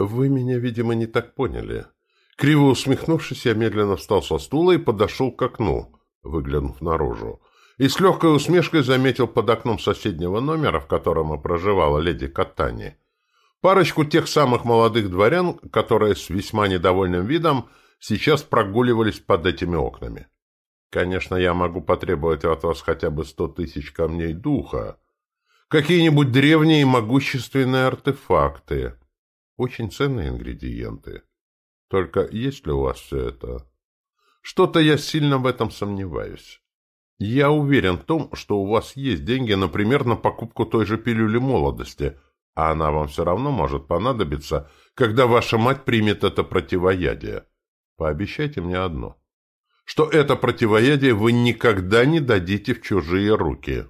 Вы меня, видимо, не так поняли. Криво усмехнувшись, я медленно встал со стула и подошел к окну, выглянув наружу. И с легкой усмешкой заметил под окном соседнего номера, в котором и проживала леди Катани, парочку тех самых молодых дворян, которые с весьма недовольным видом сейчас прогуливались под этими окнами. Конечно, я могу потребовать от вас хотя бы сто тысяч камней духа, какие-нибудь древние и могущественные артефакты, очень ценные ингредиенты. Только есть ли у вас все это? Что-то я сильно в этом сомневаюсь. Я уверен в том, что у вас есть деньги, например, на покупку той же пилюли молодости, а она вам все равно может понадобиться, когда ваша мать примет это противоядие. Пообещайте мне одно, что это противоядие вы никогда не дадите в чужие руки.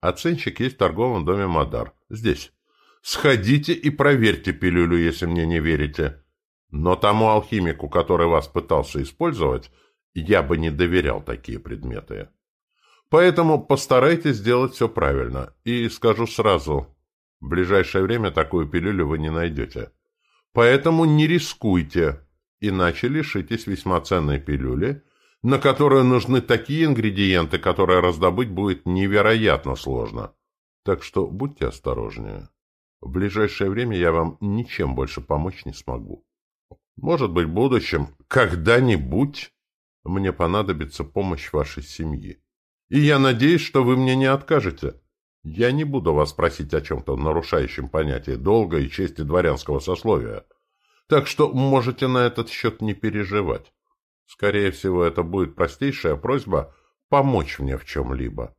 Оценщик есть в торговом доме Мадар. Здесь. Сходите и проверьте пилюлю, если мне не верите. Но тому алхимику, который вас пытался использовать, я бы не доверял такие предметы. Поэтому постарайтесь сделать все правильно. И скажу сразу, в ближайшее время такую пилюлю вы не найдете. Поэтому не рискуйте иначе лишитесь весьма ценной пилюли, на которую нужны такие ингредиенты, которые раздобыть будет невероятно сложно. Так что будьте осторожнее. В ближайшее время я вам ничем больше помочь не смогу. Может быть, в будущем, когда-нибудь, мне понадобится помощь вашей семьи. И я надеюсь, что вы мне не откажете. Я не буду вас просить о чем-то нарушающем понятие долга и чести дворянского сословия. Так что можете на этот счет не переживать. Скорее всего, это будет простейшая просьба помочь мне в чем-либо.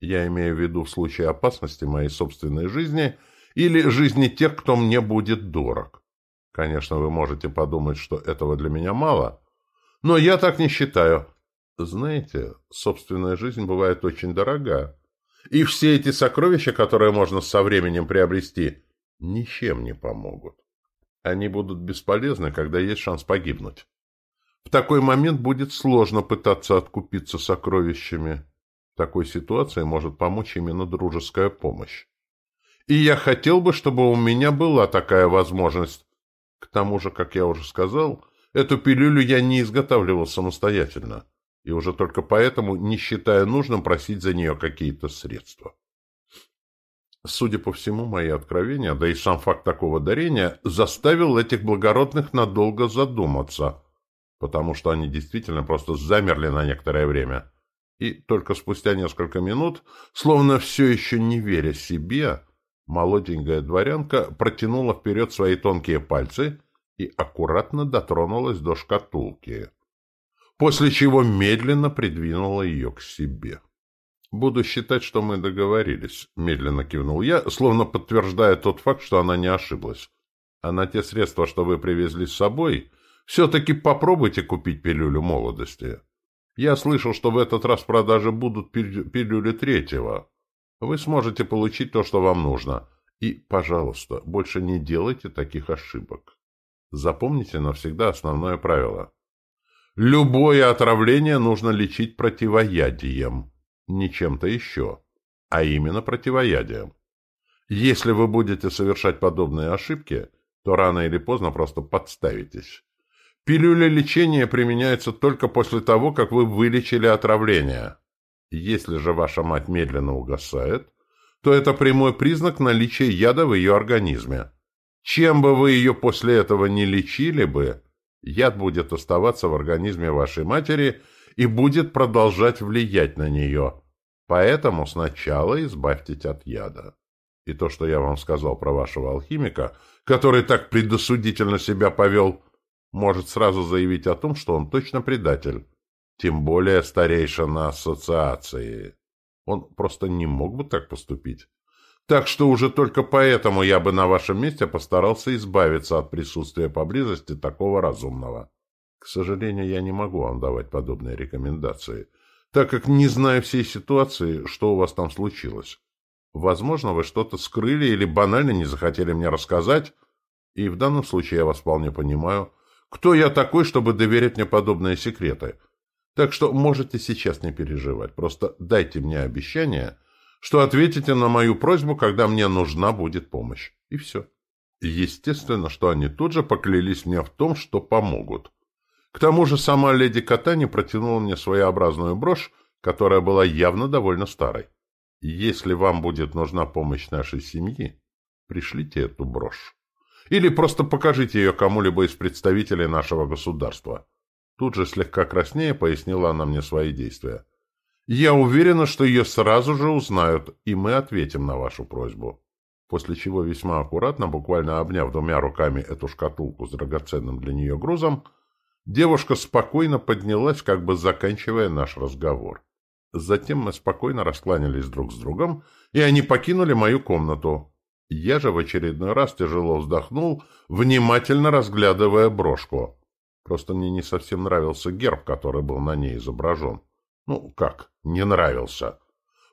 Я имею в виду в случае опасности моей собственной жизни или жизни тех, кто мне будет дорог. Конечно, вы можете подумать, что этого для меня мало, но я так не считаю. Знаете, собственная жизнь бывает очень дорога. И все эти сокровища, которые можно со временем приобрести, ничем не помогут. Они будут бесполезны, когда есть шанс погибнуть. В такой момент будет сложно пытаться откупиться сокровищами. В такой ситуации может помочь именно дружеская помощь. И я хотел бы, чтобы у меня была такая возможность. К тому же, как я уже сказал, эту пилюлю я не изготавливал самостоятельно, и уже только поэтому не считаю нужным просить за нее какие-то средства. Судя по всему, мои откровения, да и сам факт такого дарения, заставил этих благородных надолго задуматься, потому что они действительно просто замерли на некоторое время. И только спустя несколько минут, словно все еще не веря себе, молоденькая дворянка протянула вперед свои тонкие пальцы и аккуратно дотронулась до шкатулки, после чего медленно придвинула ее к себе. «Буду считать, что мы договорились», — медленно кивнул я, словно подтверждая тот факт, что она не ошиблась. «А на те средства, что вы привезли с собой, все-таки попробуйте купить пилюлю молодости. Я слышал, что в этот раз в продаже будут пилюли третьего. Вы сможете получить то, что вам нужно. И, пожалуйста, больше не делайте таких ошибок. Запомните навсегда основное правило. Любое отравление нужно лечить противоядием» не чем-то еще, а именно противоядием. Если вы будете совершать подобные ошибки, то рано или поздно просто подставитесь. Пилюля лечения применяется только после того, как вы вылечили отравление. Если же ваша мать медленно угасает, то это прямой признак наличия яда в ее организме. Чем бы вы ее после этого не лечили бы, яд будет оставаться в организме вашей матери и будет продолжать влиять на нее. Поэтому сначала избавьтесь от яда. И то, что я вам сказал про вашего алхимика, который так предосудительно себя повел, может сразу заявить о том, что он точно предатель. Тем более старейшина ассоциации. Он просто не мог бы так поступить. Так что уже только поэтому я бы на вашем месте постарался избавиться от присутствия поблизости такого разумного. К сожалению, я не могу вам давать подобные рекомендации, так как не знаю всей ситуации, что у вас там случилось. Возможно, вы что-то скрыли или банально не захотели мне рассказать, и в данном случае я вас вполне понимаю. Кто я такой, чтобы доверять мне подобные секреты? Так что можете сейчас не переживать, просто дайте мне обещание, что ответите на мою просьбу, когда мне нужна будет помощь. И все. Естественно, что они тут же поклялись мне в том, что помогут. К тому же сама леди Катани протянула мне своеобразную брошь, которая была явно довольно старой. Если вам будет нужна помощь нашей семьи, пришлите эту брошь. Или просто покажите ее кому-либо из представителей нашего государства. Тут же слегка краснее пояснила она мне свои действия. Я уверена, что ее сразу же узнают, и мы ответим на вашу просьбу. После чего весьма аккуратно, буквально обняв двумя руками эту шкатулку с драгоценным для нее грузом, девушка спокойно поднялась, как бы заканчивая наш разговор. Затем мы спокойно раскланялись друг с другом, и они покинули мою комнату. Я же в очередной раз тяжело вздохнул, внимательно разглядывая брошку. Просто мне не совсем нравился герб, который был на ней изображен. Ну, как, не нравился.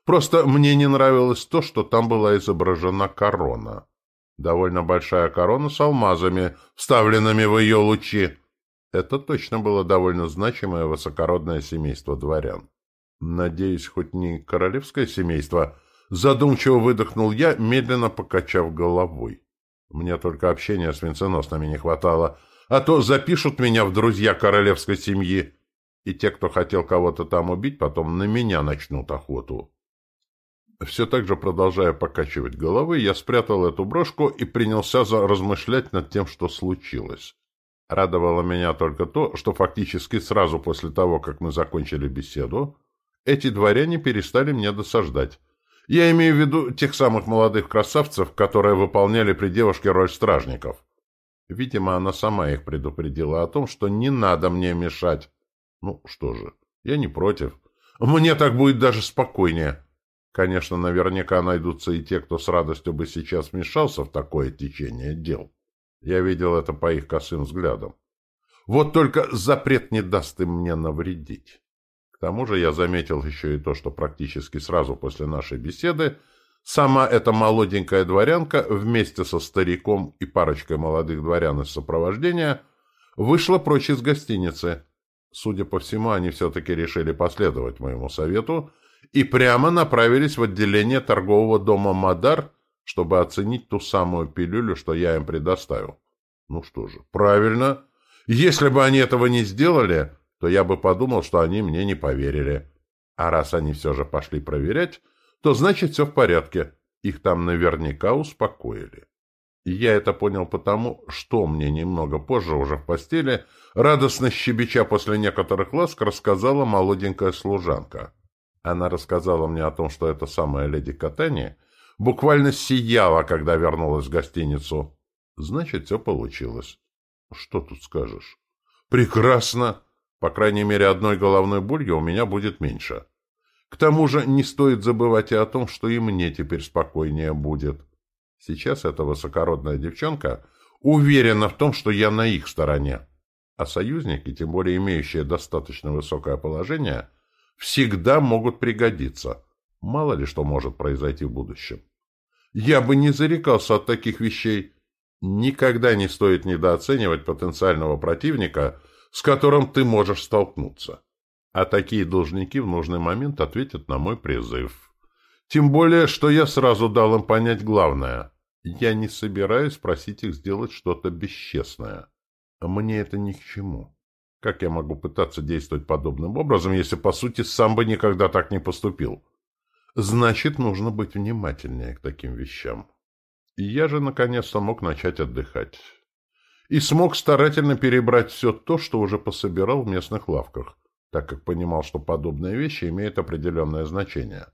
Просто мне не нравилось то, что там была изображена корона. Довольно большая корона с алмазами, вставленными в ее лучи. Это точно было довольно значимое высокородное семейство дворян. Надеюсь, хоть не королевское семейство. Задумчиво выдохнул я, медленно покачав головой. Мне только общения с венценосными не хватало, а то запишут меня в друзья королевской семьи, и те, кто хотел кого-то там убить, потом на меня начнут охоту. Все так же продолжая покачивать головы, я спрятал эту брошку и принялся за размышлять над тем, что случилось. Радовало меня только то, что фактически сразу после того, как мы закончили беседу, эти дворяне перестали мне досаждать. Я имею в виду тех самых молодых красавцев, которые выполняли при девушке роль стражников. Видимо, она сама их предупредила о том, что не надо мне мешать. Ну, что же, я не против. Мне так будет даже спокойнее. Конечно, наверняка найдутся и те, кто с радостью бы сейчас вмешался в такое течение дел. Я видел это по их косым взглядам. Вот только запрет не даст им мне навредить. К тому же я заметил еще и то, что практически сразу после нашей беседы сама эта молоденькая дворянка вместе со стариком и парочкой молодых дворян из сопровождения вышла прочь из гостиницы. Судя по всему, они все-таки решили последовать моему совету и прямо направились в отделение торгового дома «Мадар», чтобы оценить ту самую пилюлю, что я им предоставил. Ну что же, правильно. Если бы они этого не сделали, то я бы подумал, что они мне не поверили. А раз они все же пошли проверять, то значит все в порядке. Их там наверняка успокоили. Я это понял потому, что мне немного позже, уже в постели, радостно щебеча после некоторых ласк, рассказала молоденькая служанка. Она рассказала мне о том, что эта самая леди Катани буквально сияла, когда вернулась в гостиницу. Значит, все получилось. Что тут скажешь? Прекрасно! По крайней мере, одной головной болью у меня будет меньше. К тому же не стоит забывать и о том, что и мне теперь спокойнее будет. Сейчас эта высокородная девчонка уверена в том, что я на их стороне. А союзники, тем более имеющие достаточно высокое положение, всегда могут пригодиться. Мало ли что может произойти в будущем. Я бы не зарекался от таких вещей. Никогда не стоит недооценивать потенциального противника – с которым ты можешь столкнуться. А такие должники в нужный момент ответят на мой призыв. Тем более, что я сразу дал им понять главное. Я не собираюсь просить их сделать что-то бесчестное. Мне это ни к чему. Как я могу пытаться действовать подобным образом, если, по сути, сам бы никогда так не поступил? Значит, нужно быть внимательнее к таким вещам. И я же, наконец-то, мог начать отдыхать и смог старательно перебрать все то, что уже пособирал в местных лавках, так как понимал, что подобные вещи имеют определенное значение.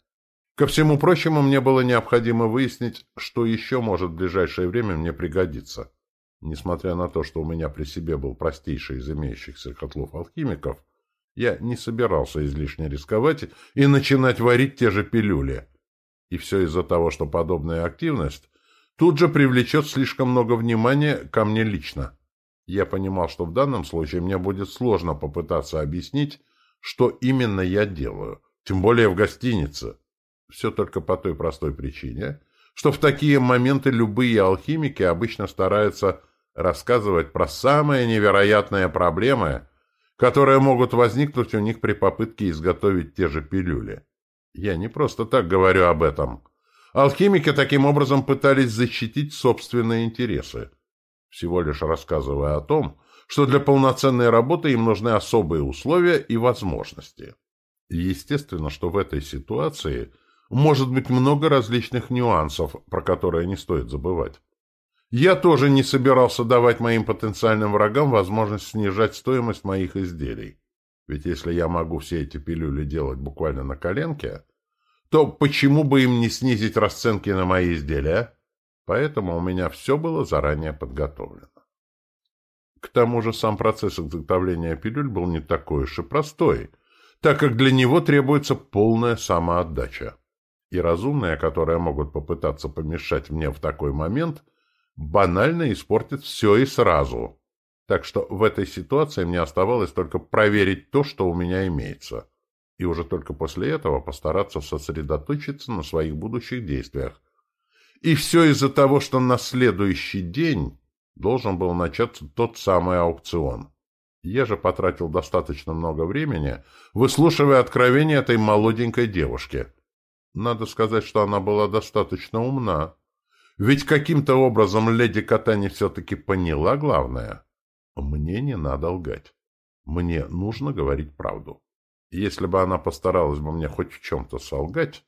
Ко всему прочему, мне было необходимо выяснить, что еще может в ближайшее время мне пригодиться. Несмотря на то, что у меня при себе был простейший из имеющихся котлов алхимиков, я не собирался излишне рисковать и начинать варить те же пилюли. И все из-за того, что подобная активность тут же привлечет слишком много внимания ко мне лично. Я понимал, что в данном случае мне будет сложно попытаться объяснить, что именно я делаю, тем более в гостинице. Все только по той простой причине, что в такие моменты любые алхимики обычно стараются рассказывать про самые невероятные проблемы, которые могут возникнуть у них при попытке изготовить те же пилюли. Я не просто так говорю об этом – Алхимики таким образом пытались защитить собственные интересы, всего лишь рассказывая о том, что для полноценной работы им нужны особые условия и возможности. Естественно, что в этой ситуации может быть много различных нюансов, про которые не стоит забывать. Я тоже не собирался давать моим потенциальным врагам возможность снижать стоимость моих изделий. Ведь если я могу все эти пилюли делать буквально на коленке, то почему бы им не снизить расценки на мои изделия? Поэтому у меня все было заранее подготовлено. К тому же сам процесс изготовления пилюль был не такой уж и простой, так как для него требуется полная самоотдача. И разумные, которые могут попытаться помешать мне в такой момент, банально испортят все и сразу. Так что в этой ситуации мне оставалось только проверить то, что у меня имеется и уже только после этого постараться сосредоточиться на своих будущих действиях. И все из-за того, что на следующий день должен был начаться тот самый аукцион. Я же потратил достаточно много времени, выслушивая откровения этой молоденькой девушки. Надо сказать, что она была достаточно умна. Ведь каким-то образом леди Катани все-таки поняла главное. Мне не надо лгать. Мне нужно говорить правду. Если бы она постаралась бы мне хоть в чем-то солгать,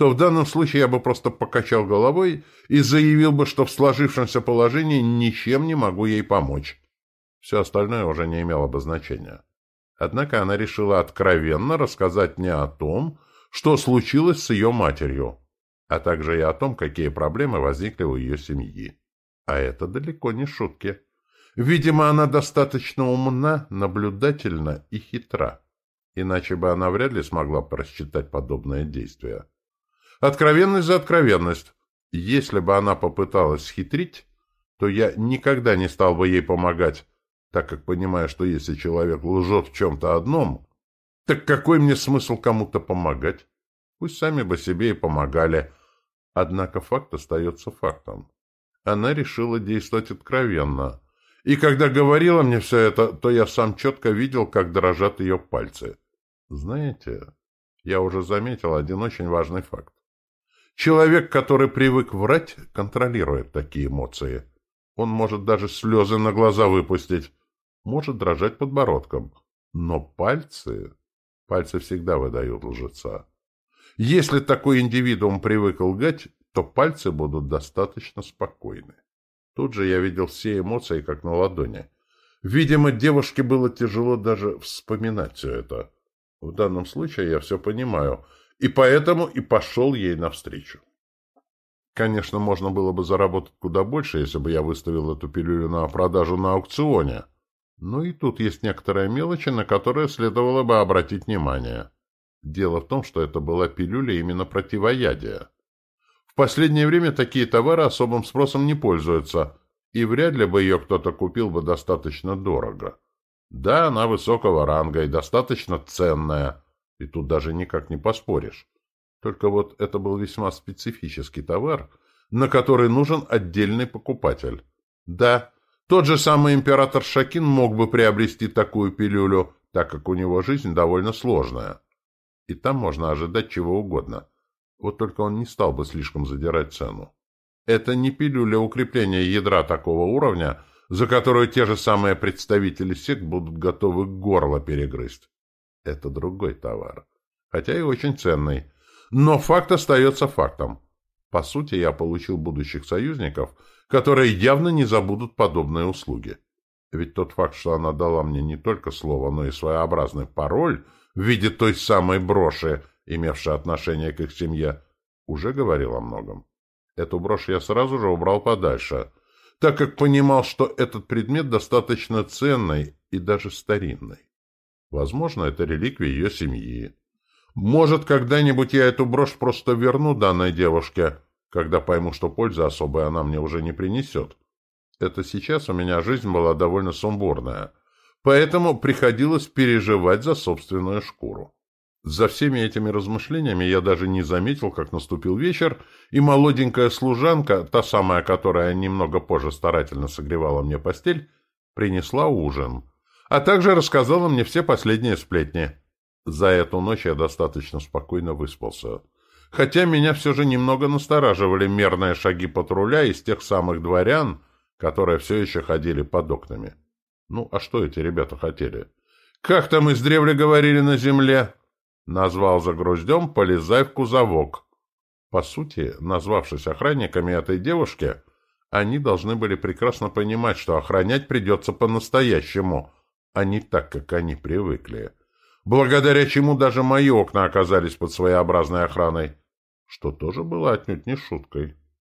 то в данном случае я бы просто покачал головой и заявил бы, что в сложившемся положении ничем не могу ей помочь. Все остальное уже не имело бы значения. Однако она решила откровенно рассказать мне о том, что случилось с ее матерью, а также и о том, какие проблемы возникли у ее семьи. А это далеко не шутки. Видимо, она достаточно умна, наблюдательна и хитра иначе бы она вряд ли смогла просчитать подобное действие. Откровенность за откровенность. Если бы она попыталась схитрить, то я никогда не стал бы ей помогать, так как понимаю, что если человек лжет в чем-то одном, так какой мне смысл кому-то помогать? Пусть сами бы себе и помогали. Однако факт остается фактом. Она решила действовать откровенно. И когда говорила мне все это, то я сам четко видел, как дрожат ее пальцы. Знаете, я уже заметил один очень важный факт. Человек, который привык врать, контролирует такие эмоции. Он может даже слезы на глаза выпустить, может дрожать подбородком. Но пальцы... Пальцы всегда выдают лжеца. Если такой индивидуум привык лгать, то пальцы будут достаточно спокойны. Тут же я видел все эмоции, как на ладони. Видимо, девушке было тяжело даже вспоминать все это. В данном случае я все понимаю, и поэтому и пошел ей навстречу. Конечно, можно было бы заработать куда больше, если бы я выставил эту пилюлю на продажу на аукционе. Но и тут есть некоторые мелочи, на которые следовало бы обратить внимание. Дело в том, что это была пилюля именно противоядия. В последнее время такие товары особым спросом не пользуются, и вряд ли бы ее кто-то купил бы достаточно дорого. Да, она высокого ранга и достаточно ценная, и тут даже никак не поспоришь. Только вот это был весьма специфический товар, на который нужен отдельный покупатель. Да, тот же самый император Шакин мог бы приобрести такую пилюлю, так как у него жизнь довольно сложная. И там можно ожидать чего угодно. Вот только он не стал бы слишком задирать цену. Это не пилюля укрепления ядра такого уровня, за которую те же самые представители сект будут готовы горло перегрызть. Это другой товар, хотя и очень ценный. Но факт остается фактом. По сути, я получил будущих союзников, которые явно не забудут подобные услуги. Ведь тот факт, что она дала мне не только слово, но и своеобразный пароль в виде той самой броши, имевшей отношение к их семье, уже говорил о многом. Эту брошь я сразу же убрал подальше, так как понимал, что этот предмет достаточно ценный и даже старинный. Возможно, это реликвия ее семьи. Может, когда-нибудь я эту брошь просто верну данной девушке, когда пойму, что пользы особой она мне уже не принесет. Это сейчас у меня жизнь была довольно сумбурная, поэтому приходилось переживать за собственную шкуру. За всеми этими размышлениями я даже не заметил, как наступил вечер, и молоденькая служанка, та самая, которая немного позже старательно согревала мне постель, принесла ужин, а также рассказала мне все последние сплетни. За эту ночь я достаточно спокойно выспался. хотя меня все же немного настораживали мерные шаги патруля из тех самых дворян, которые все еще ходили под окнами. Ну, а что эти ребята хотели? «Как там издревле говорили на земле?» Назвал за груздем «Полезай в кузовок». По сути, назвавшись охранниками этой девушки, они должны были прекрасно понимать, что охранять придется по-настоящему, а не так, как они привыкли. Благодаря чему даже мои окна оказались под своеобразной охраной, что тоже было отнюдь не шуткой.